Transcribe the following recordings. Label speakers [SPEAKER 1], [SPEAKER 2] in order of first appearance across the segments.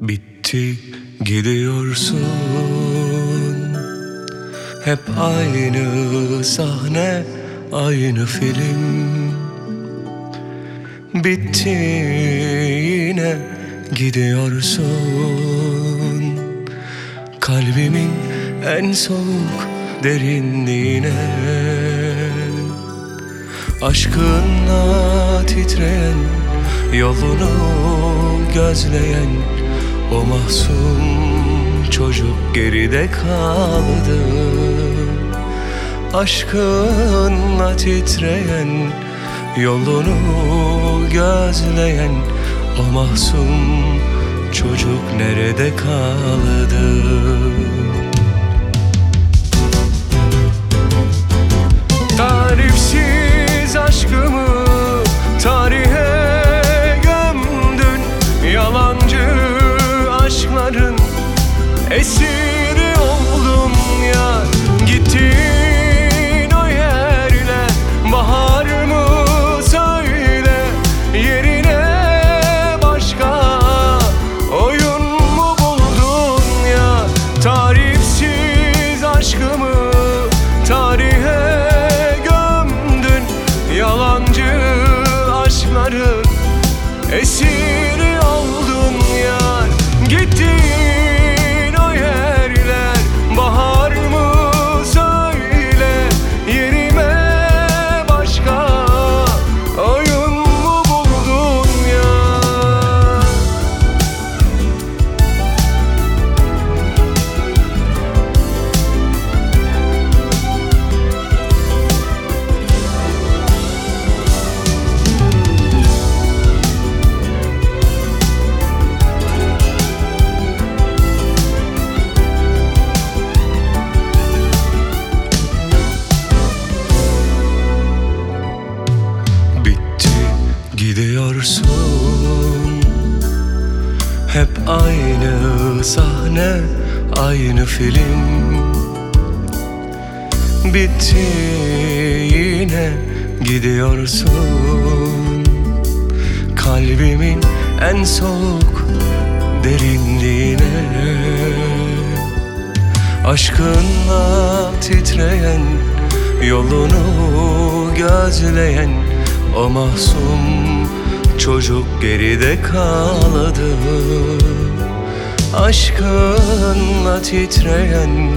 [SPEAKER 1] Bitti gidiyorsun. Hep aynı sahne Aynı film. Bitti yine gidiyorsun. Kalbimin en soğuk derinliğine. Aşkınla titreyen Yolunu gözleyen O mahzun çocuk geride kaldı. Aşkınla titreyen Yolunu gözleyen O mahzun çocuk nerede kaldı esiri aynı sahne Aynı film. Bitti yine gidiyorsun. Kalbimin en soğuk derinliğine. Aşkınla titreyen Yolunu gözleyen O mahzun çocuk geride kaldı Aşkınla titreyen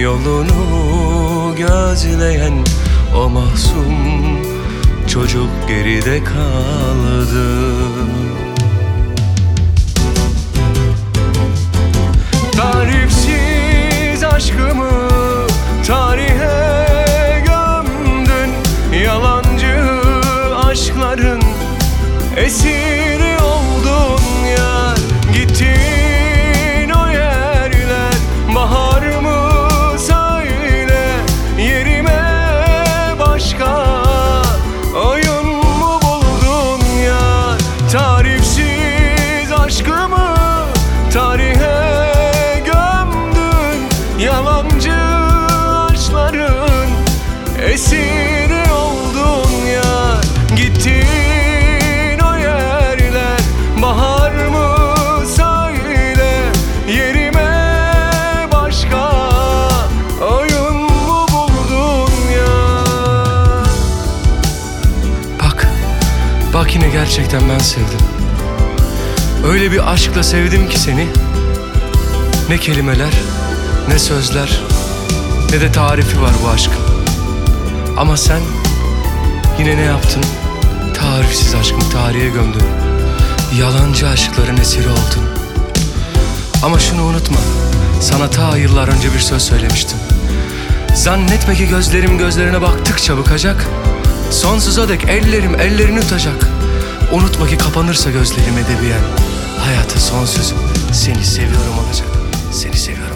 [SPEAKER 1] Yolunu gözleyen O mahzun çocuk geride kaldı esiri yine gerçekten ben sevdim. Öyle bir aşkla sevdim ki seni. Ne kelimeler, ne sözler, ne de tarifi var bu aşkın. Ama sen yine ne yaptın? Tarifsiz aşkımı tarihe gömdün. Yalancı aşkların esiri oldun. Ama şunu unutma Sana ta yıllar önce bir söz söylemiştim. Zannetme ki gözlerim gözlerine baktıkça bıkacak Sonsuza dek ellerim ellerini tutacak Unutma ki kapanırsa gözlerim edebiyen Hayata son sözüm Seni seviyorum olacak. Seni seviyorum